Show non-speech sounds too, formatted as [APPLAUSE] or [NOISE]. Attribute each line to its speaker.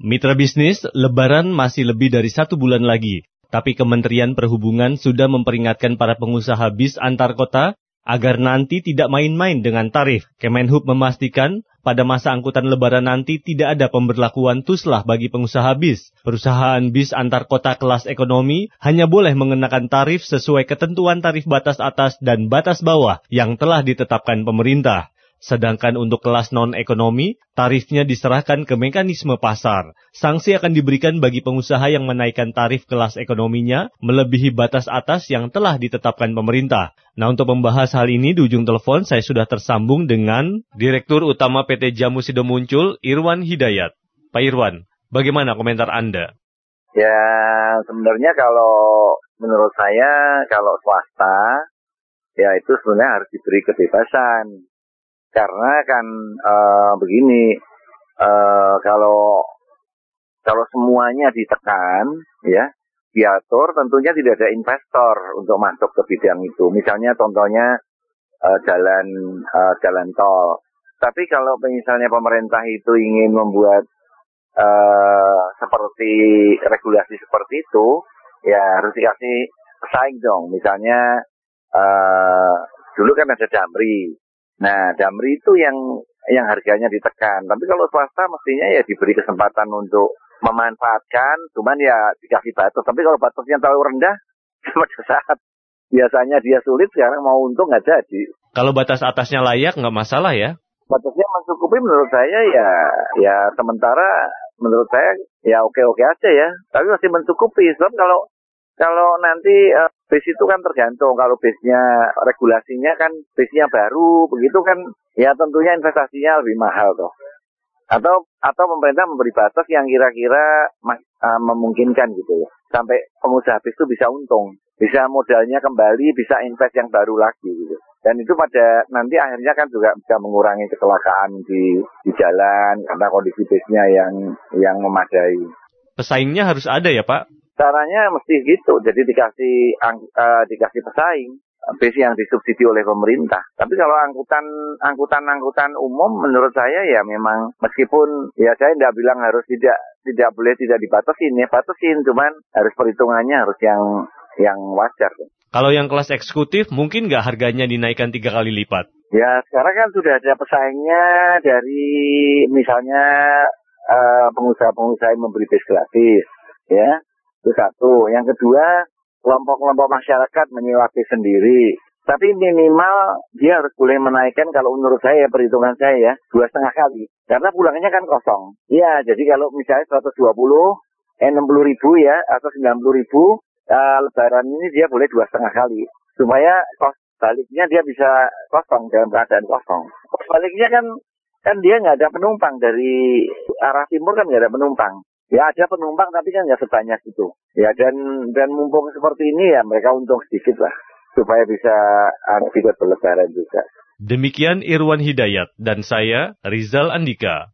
Speaker 1: Mitra bisnis, lebaran masih lebih dari satu bulan lagi. Tapi Kementerian Perhubungan sudah memperingatkan para pengusaha bis antar kota agar nanti tidak main-main dengan tarif. Kemenhub memastikan pada masa angkutan lebaran nanti tidak ada pemberlakuan tuslah bagi pengusaha bis. Perusahaan bis antar kota kelas ekonomi hanya boleh mengenakan tarif sesuai ketentuan tarif batas atas dan batas bawah yang telah ditetapkan pemerintah. Sedangkan untuk kelas non-ekonomi, tarifnya diserahkan ke mekanisme pasar. Sanksi akan diberikan bagi pengusaha yang menaikkan tarif kelas ekonominya melebihi batas atas yang telah ditetapkan pemerintah. Nah untuk membahas hal ini di ujung telepon saya sudah tersambung dengan Direktur Utama PT Jamu Sido Muncul, Irwan Hidayat. Pak Irwan, bagaimana komentar Anda?
Speaker 2: Ya sebenarnya kalau menurut saya kalau swasta ya itu sebenarnya harus diberi kebebasan karena kan uh, begini, uh, kalau kalau semuanya ditekan, ya, diatur, tentunya tidak ada investor untuk masuk ke bidang itu. Misalnya contohnya uh, jalan uh, jalan tol. Tapi kalau misalnya pemerintah itu ingin membuat uh, seperti regulasi seperti itu, ya harus dikasih pesaing dong. Misalnya uh, dulu kan ada Damri, Nah, Damri itu yang yang harganya ditekan. Tapi kalau swasta mestinya ya diberi kesempatan untuk memanfaatkan, cuman ya dikasih batas. Tapi kalau batasnya terlalu rendah, [LAUGHS] pada saat biasanya dia sulit, sekarang mau untung nggak jadi.
Speaker 1: Kalau batas atasnya layak nggak masalah ya?
Speaker 2: Batasnya mencukupi menurut saya ya ya sementara menurut saya ya oke-oke aja ya. Tapi masih mencukupi. Sebab kalau kalau nanti uh, base itu kan tergantung kalau base-nya regulasinya kan base-nya baru begitu kan ya tentunya investasinya lebih mahal tuh. Atau atau pemerintah memberi batas yang kira-kira uh, memungkinkan gitu ya. Sampai pengusaha bis itu bisa untung, bisa modalnya kembali, bisa invest yang baru lagi gitu. Dan itu pada nanti akhirnya kan juga bisa mengurangi kecelakaan di di jalan karena kondisi bisnya yang yang memadai.
Speaker 1: Pesaingnya harus ada ya Pak?
Speaker 2: Caranya mesti gitu, jadi dikasih uh, dikasih pesaing bis yang disubsidi oleh pemerintah. Tapi kalau angkutan angkutan angkutan umum menurut saya ya memang meskipun ya saya tidak bilang harus tidak tidak boleh tidak dibatasin ya batasin cuman harus perhitungannya harus yang yang wajar.
Speaker 1: Kalau yang kelas eksekutif mungkin nggak harganya dinaikkan tiga kali lipat?
Speaker 2: Ya sekarang kan sudah ada pesaingnya dari misalnya uh, pengusaha-pengusaha yang memberi bis gratis ya itu satu. Yang kedua, kelompok-kelompok masyarakat menyewa bis sendiri. Tapi minimal dia harus boleh menaikkan kalau menurut saya perhitungan saya ya dua setengah kali. Karena pulangnya kan kosong. Ya jadi kalau misalnya 120, eh 60 ribu ya atau 90 ribu uh, lebaran ini dia boleh dua setengah kali. Supaya kos baliknya dia bisa kosong dalam keadaan kosong. Kos baliknya kan kan dia nggak ada penumpang dari arah timur kan nggak ada penumpang. Ya ada penumpang tapi kan nggak sebanyak itu. Ya dan dan mumpung seperti ini ya mereka untung sedikit lah supaya bisa aktivitas berlebaran juga.
Speaker 1: Demikian Irwan Hidayat dan saya Rizal Andika.